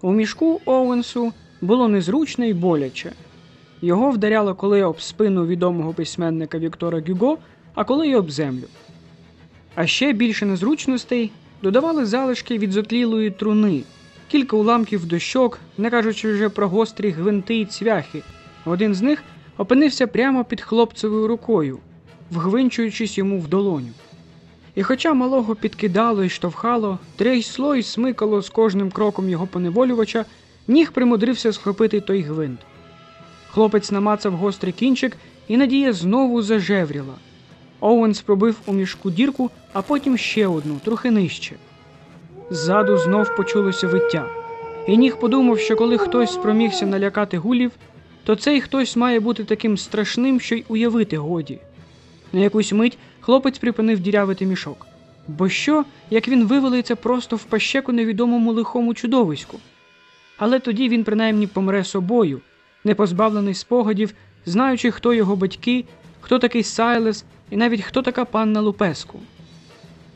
У мішку Оуенсу було незручно і боляче. Його вдаряло коли об спину відомого письменника Віктора Гюго, а коли й об землю. А ще більше незручностей додавали залишки від зотлілої труни, кілька уламків дощок, не кажучи вже про гострі гвинти й цвяхи. Один з них опинився прямо під хлопцевою рукою, вгвинчуючись йому в долоню. І хоча малого підкидало і штовхало, трясло й смикало з кожним кроком його поневолювача, ніг примудрився схопити той гвинт. Хлопець намацав гострий кінчик, і надія знову зажевріла. Оуенс пробив у мішку дірку, а потім ще одну, трохи нижче. Ззаду знов почулося виття, і ніг подумав, що коли хтось спромігся налякати гулів, то цей хтось має бути таким страшним, що й уявити годі. На якусь мить хлопець припинив дірявити мішок. Бо що, як він вивалиться просто в пащеку невідомому лихому чудовиську? Але тоді він принаймні помре собою, не позбавлений спогадів, знаючи, хто його батьки, хто такий Сайлес і навіть хто така панна Лупеску.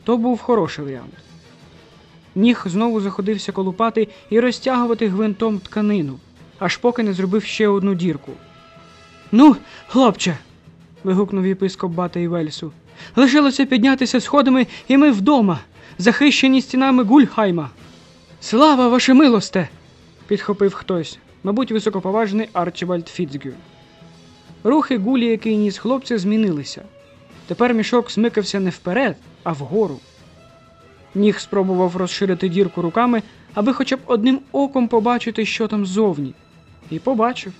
То був хороший варіант. Ніг знову заходився колупати і розтягувати гвинтом тканину, аж поки не зробив ще одну дірку. Ну, хлопче. вигукнув єпископ Бата і Вельсу. Лишилося піднятися сходами, і ми вдома, захищені стінами Гульхайма. Слава ваше милосте! підхопив хтось, мабуть, високоповажний Арчибальд Фіцгю. Рухи гулі, який ніс хлопця, змінилися. Тепер мішок смикався не вперед, а вгору. Ніг спробував розширити дірку руками, аби хоча б одним оком побачити, що там зовні. І побачив.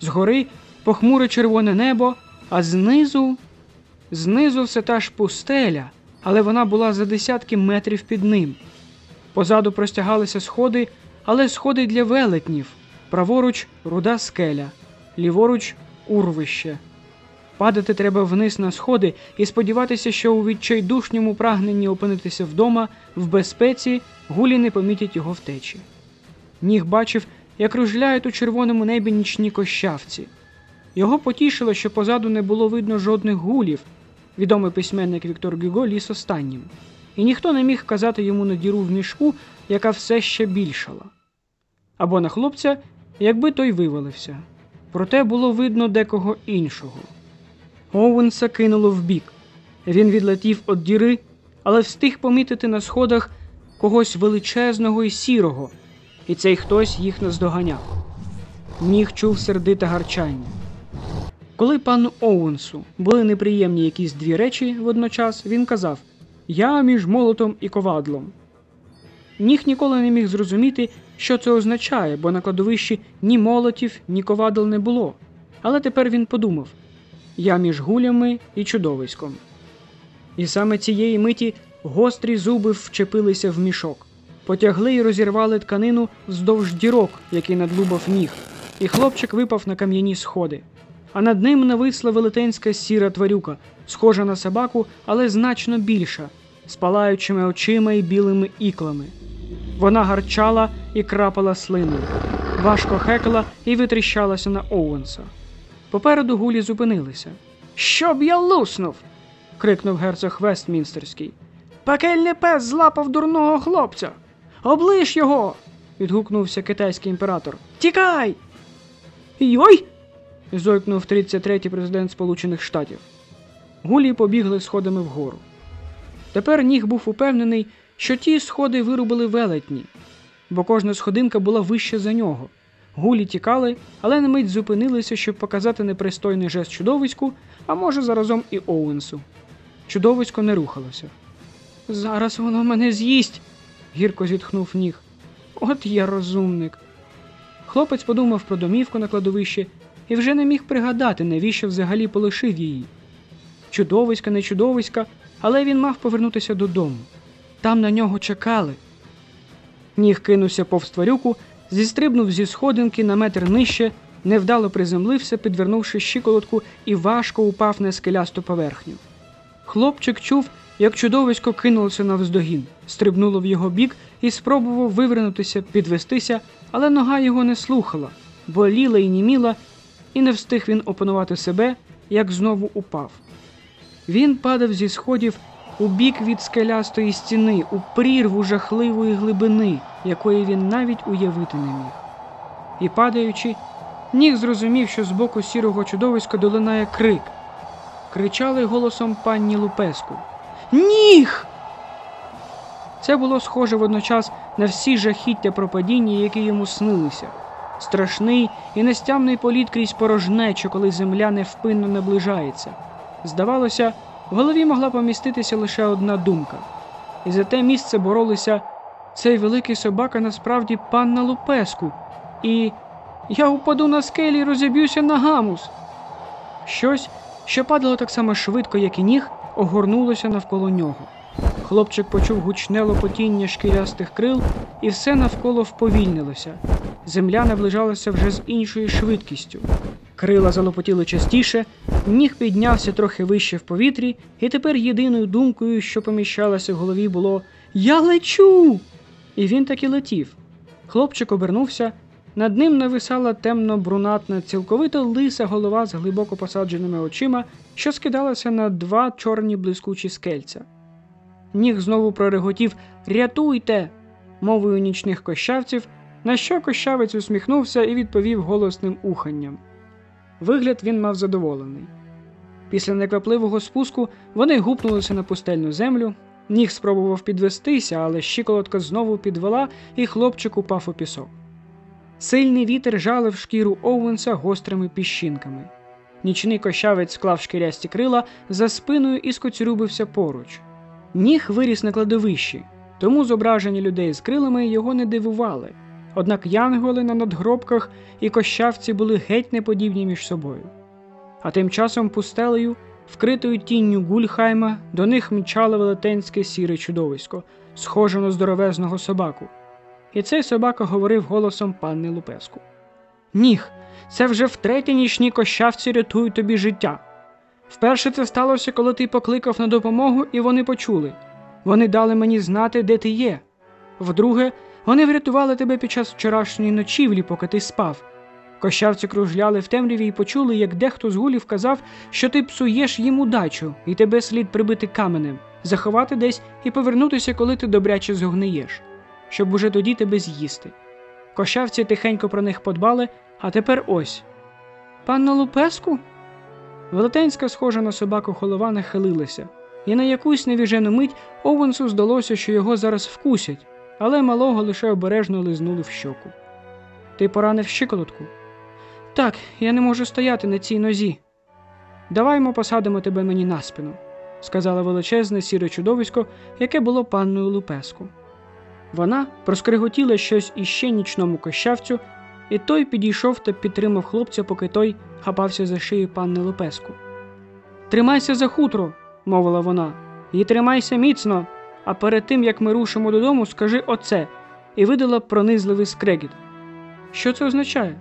Згори похмуре червоне небо, а знизу. Знизу все та ж пустеля, але вона була за десятки метрів під ним. Позаду простягалися сходи, але сходи для велетнів. Праворуч руда скеля, ліворуч урвище. Падати треба вниз на сходи і сподіватися, що у відчайдушньому прагненні опинитися вдома, в безпеці, гулі не помітять його втечі. Ніг бачив, як ружляють у червоному небі нічні кощавці. Його потішило, що позаду не було видно жодних гулів. Відомий письменник Віктор Гюго ліс останнім, і ніхто не міг казати йому на діру в мішку, яка все ще більшала. Або на хлопця, якби той вивалився. Проте було видно декого іншого. Оуенса кинуло вбік. Він відлетів від діри, але встиг помітити на сходах когось величезного і сірого, і цей хтось їх наздоганяв. Ніг чув сердите гарчання. Коли пану Оуенсу були неприємні якісь дві речі водночас, він казав Я між молотом і ковадлом. Ніх ніколи не міг зрозуміти, що це означає, бо на кладовищі ні молотів, ні ковадел не було. Але тепер він подумав я між гулями і чудовиськом. І саме цієї миті гострі зуби вчепилися в мішок, потягли і розірвали тканину вздовж дірок, який надлубав ніг, і хлопчик випав на кам'яні сходи. А над ним нависла велетенська сіра тварюка, схожа на собаку, але значно більша, з палаючими очима і білими іклами. Вона гарчала і крапала слину, важко хекала і витріщалася на Оуенса. Попереду гулі зупинилися. Щоб я луснув. крикнув герцог Вестмінстерський. Пекельний пес злапав дурного хлопця. Оближ його. відгукнувся китайський імператор. Тікай! Йой. Зойкнув 33-й президент Сполучених Штатів. Гулі побігли сходами вгору. Тепер ніг був упевнений, що ті сходи вирубили велетні, бо кожна сходинка була вища за нього. Гулі тікали, але на мить зупинилися, щоб показати непристойний жест чудовиську, а може заразом і Оуенсу. Чудовисько не рухалося. Зараз воно мене з'їсть, гірко зітхнув ніг. От я розумник. Хлопець подумав про домівку на кладовищі і вже не міг пригадати, навіщо взагалі полишив її. Чудовиська, не чудовиська, але він мав повернутися додому. Там на нього чекали. Ніг кинувся повз тварюку, зістрибнув зі сходинки на метр нижче, невдало приземлився, підвернувши щиколотку і важко упав на скелясту поверхню. Хлопчик чув, як чудовисько кинулося навздогін, стрибнуло в його бік і спробував вивернутися, підвестися, але нога його не слухала, боліла і німіла, і не встиг він опанувати себе, як знову упав. Він падав зі сходів у бік від скелястої стіни, у прірву жахливої глибини, якої він навіть уявити не міг. І падаючи, ніг зрозумів, що з боку сірого чудовиська долинає крик. Кричали голосом панні Лупеску. Ніг! Це було схоже водночас на всі жахіття про падіння, які йому снилися. Страшний і нестямний політ крізь порожнечу, коли земля невпинно наближається. Здавалося, в голові могла поміститися лише одна думка. І за те місце боролися цей великий собака насправді панна Лупеску, і я упаду на скелі і розіб'юся на гамус. Щось, що падало так само швидко, як і ніг, огорнулося навколо нього. Хлопчик почув гучне лопотіння шкірястих крил, і все навколо вповільнилося. Земля наближалася вже з іншою швидкістю. Крила залопотіли частіше, ніг піднявся трохи вище в повітрі, і тепер єдиною думкою, що поміщалася в голові, було Я лечу! І він таки летів. Хлопчик обернувся. Над ним нависала темно-брунатна, цілковито лиса голова з глибоко посадженими очима, що скидалася на два чорні блискучі скельця. Ніг знову прореготів Рятуйте! мовою нічних кощавців, на що кощавець усміхнувся і відповів голосним уханням. Вигляд він мав задоволений. Після неквапливого спуску вони гупнулися на пустельну землю. Ніг спробував підвестися, але щиколотка знову підвела, і хлопчик упав у пісок. Сильний вітер жалив шкіру Оуенса гострими піщинками. Нічний кощавець склав шкірясті крила за спиною і скоцюрубився поруч. Ніг виріс на кладовищі, тому зображення людей з крилами його не дивували. Однак янголи на надгробках і кощавці були геть неподібні між собою. А тим часом пустелею, вкритою тінню Гульхайма, до них мчало велетенське сіре чудовисько, схоже на здоровезного собаку. І цей собака говорив голосом панни Лупеску. Ніг, це вже втретє нічні кощавці рятують тобі життя. Вперше це сталося, коли ти покликав на допомогу, і вони почули. Вони дали мені знати, де ти є. Вдруге, вони врятували тебе під час вчорашньої ночівлі, поки ти спав. Кощавці кружляли в темряві і почули, як дехто з гулів казав, що ти псуєш їм удачу, і тебе слід прибити каменем, заховати десь і повернутися, коли ти добряче зогниєш, щоб уже тоді тебе з'їсти. Кощавці тихенько про них подбали, а тепер ось. Панна Лупеску? Велетенська, схожа на собаку голова, нахилилася, і на якусь невіжену мить Овенсу здалося, що його зараз вкусять, але малого лише обережно лизнули в щоку. Ти поранив щиколотку? Так, я не можу стояти на цій нозі. Даваймо посадимо тебе мені на спину, сказала величезне сіре чудовисько, яке було панною Лупеску. Вона проскриготіла щось іще нічному кощавцю, і той підійшов та підтримав хлопця, поки той хапався за шию панни Лопеску. Тримайся за хутро, мовила вона, і тримайся міцно, а перед тим як ми рушимо додому, скажи оце, і видала пронизливий скрегіт. Що це означає?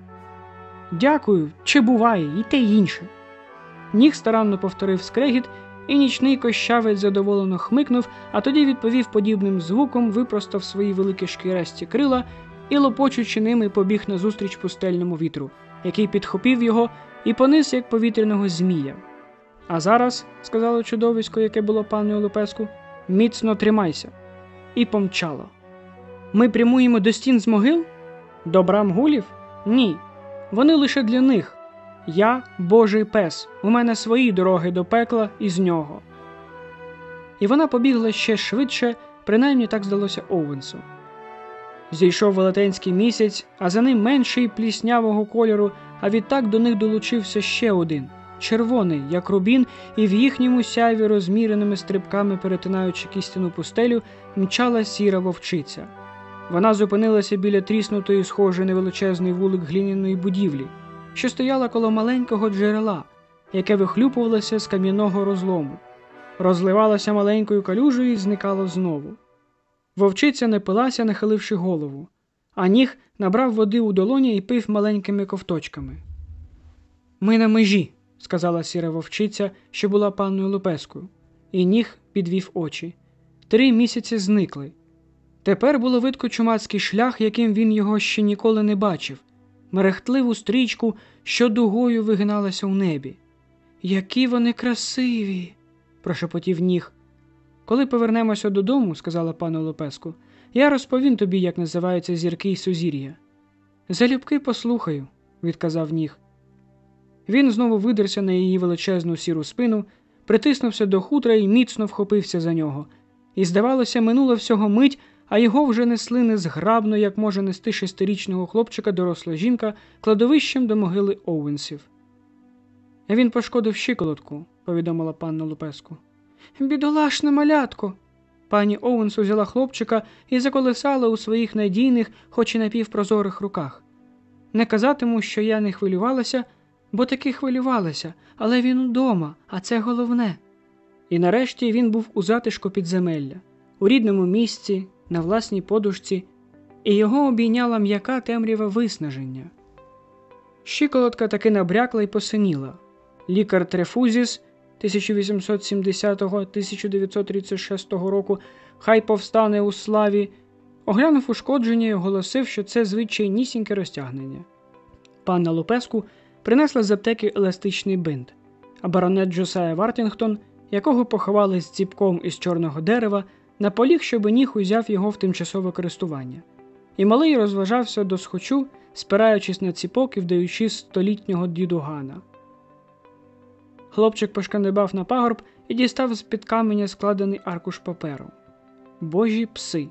Дякую, чи буває, і те інше. Ніг старанно повторив скрегіт, і нічний кощавець задоволено хмикнув, а тоді відповів подібним звуком, випростав свої великі шкірасті крила і, лопочучи ними, побіг назустріч пустельному вітру, який підхопив його і понис, як повітряного змія. А зараз, сказало чудовисько, яке було паною Лупеску, міцно тримайся. І помчало. Ми прямуємо до стін з могил? До брам гулів? Ні. Вони лише для них. Я Божий пес, у мене свої дороги до пекла і з нього. І вона побігла ще швидше, принаймні так здалося Оуенсу. Зійшов велетенський місяць, а за ним менший пліснявого кольору, а відтак до них долучився ще один червоний, як рубін, і в їхньому сяйві розміреними стрибками, перетинаючи кістяну пустелю, мчала сіра вовчиця. Вона зупинилася біля тріснутої, схожої на величезний вулик глиняної будівлі, що стояла коло маленького джерела, яке вихлюпувалося з кам'яного розлому, розливалося маленькою калюжею і зникало знову. Вовчиця не пилася, нахиливши голову, а ніг набрав води у долоні і пив маленькими ковточками. Ми на межі, сказала сіра вовчиця, що була панною Лупескою, і ніг підвів очі. Три місяці зникли. Тепер було видко чумацький шлях, яким він його ще ніколи не бачив, мерехтливу стрічку, що дугою вигиналася у небі. Які вони красиві, прошепотів ніг. Коли повернемося додому, сказала пану Лопеску, я розповім тобі, як називаються зірки й сузір'я. Залюбки послухаю, відказав ніг. Він знову видерся на її величезну сіру спину, притиснувся до хутра і міцно вхопився за нього. І, здавалося, минула всього мить, а його вже несли незграбно, як може нести шестирічного хлопчика доросла жінка кладовищем до могили Оуенсів. Він пошкодив щиколотку, повідомила панна Лупеску. Бідолашне малятко. Пані Оуенс узяла хлопчика і заколесала у своїх надійних, хоч і напівпрозорих руках. Не казатиму, що я не хвилювалася, бо таки хвилювалася, але він удома, а це головне. І нарешті він був у затишку підземелля, у рідному місці, на власній подушці, і його обійняла м'яка темрява виснаження. Щиколотка таки набрякла і посиніла. Лікар Трефузіс 1870-1936 року хай повстане у славі, оглянув ушкодження і оголосив, що це звичайнісіньке розтягнення. Панна Лупеску принесла з аптеки еластичний бинт, а баронет Джосая Вартінгтон, якого поховали з ціпком із чорного дерева, наполіг, щоб ніг узяв його в тимчасове користування. І малий розважався до схочу, спираючись на ціпок і вдаючи столітнього дідугана. Хлопчик пошкандибав на пагорб і дістав з під каменя складений аркуш паперу. Божі пси,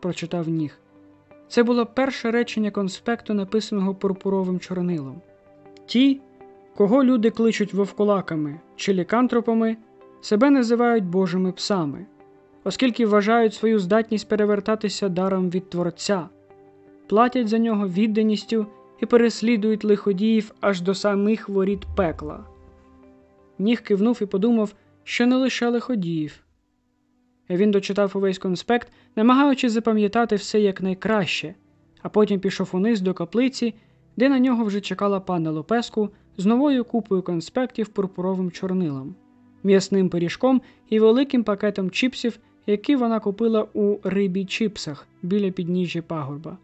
прочитав ніг. Це було перше речення конспекту, написаного пурпуровим чорнилом. Ті, кого люди кличуть вовкулаками чи лікантропами, себе називають божими псами, оскільки вважають свою здатність перевертатися даром від Творця, платять за нього відданістю і переслідують лиходіїв аж до самих воріт пекла. Ніг кивнув і подумав, що не лише лиходіїв. Він дочитав увесь конспект, намагаючись запам'ятати все якнайкраще, а потім пішов униз до каплиці, де на нього вже чекала панна Лопеску з новою купою конспектів пурпуровим чорнилом, м'ясним пиріжком і великим пакетом чіпсів, які вона купила у рибі чіпсах біля підніжжя пагорба.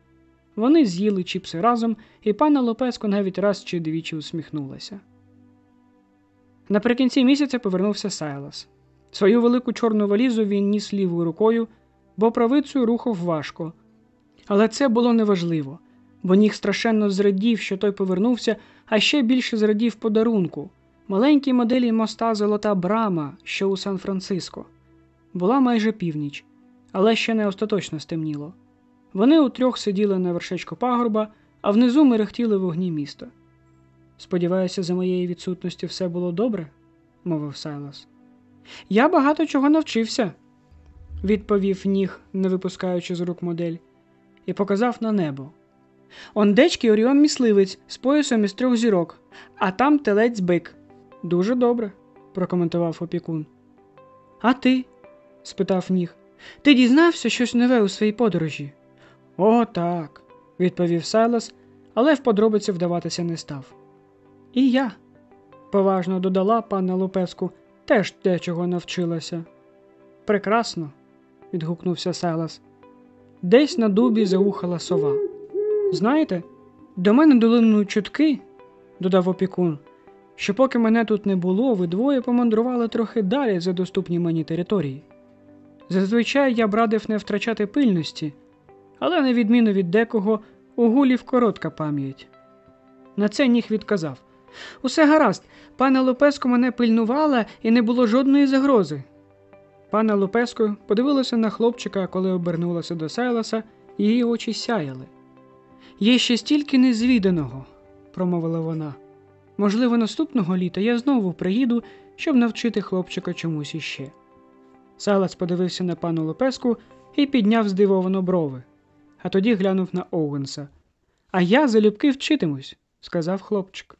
Вони з'їли чіпси разом, і панна Лопеско навіть раз чи двічі усміхнулася. Наприкінці місяця повернувся Сайлас. Свою велику чорну валізу він ніс лівою рукою, бо правицею рухав важко. Але це було неважливо, бо ніг страшенно зрадів, що той повернувся, а ще більше зрадів подарунку маленькій моделі моста Золота Брама, що у Сан-Франциско. Була майже північ, але ще не остаточно стемніло. Вони утрьох сиділи на вершечку пагорба, а внизу мерехтіли вогні міста. Сподіваюся, за моєї відсутності все було добре, мовив Сайлас. Я багато чого навчився. відповів ніг, не випускаючи з рук модель, і показав на небо. Ондечки Оріон місливець з поясом із трьох зірок, а там телець бик. Дуже добре, прокоментував опікун. А ти? спитав ніг. Ти дізнався щось нове у своїй подорожі? О, так, відповів Сайлас, але в подробиці вдаватися не став. І я, поважно додала панна Лупеску, теж дечого навчилася. Прекрасно, відгукнувся Сайлас. Десь на дубі заухала сова. Знаєте, до мене долинують чутки, додав опікун, що поки мене тут не було, ви двоє помандрували трохи далі за доступні мені території. Зазвичай я б радив не втрачати пильності, але, на відміну від декого, у гулів коротка пам'ять. На це ніг відказав Усе гаразд, пана Лопеско мене пильнувала і не було жодної загрози. Пана Лопеско подивилася на хлопчика, коли обернулася до Сайласа, її очі сяяли. Є ще стільки незвіданого, промовила вона. Можливо, наступного літа я знову приїду, щоб навчити хлопчика чомусь іще. Салас подивився на пану Лопеску і підняв здивовано брови, а тоді глянув на Оуенса. А я залюбки вчитимусь, сказав хлопчик.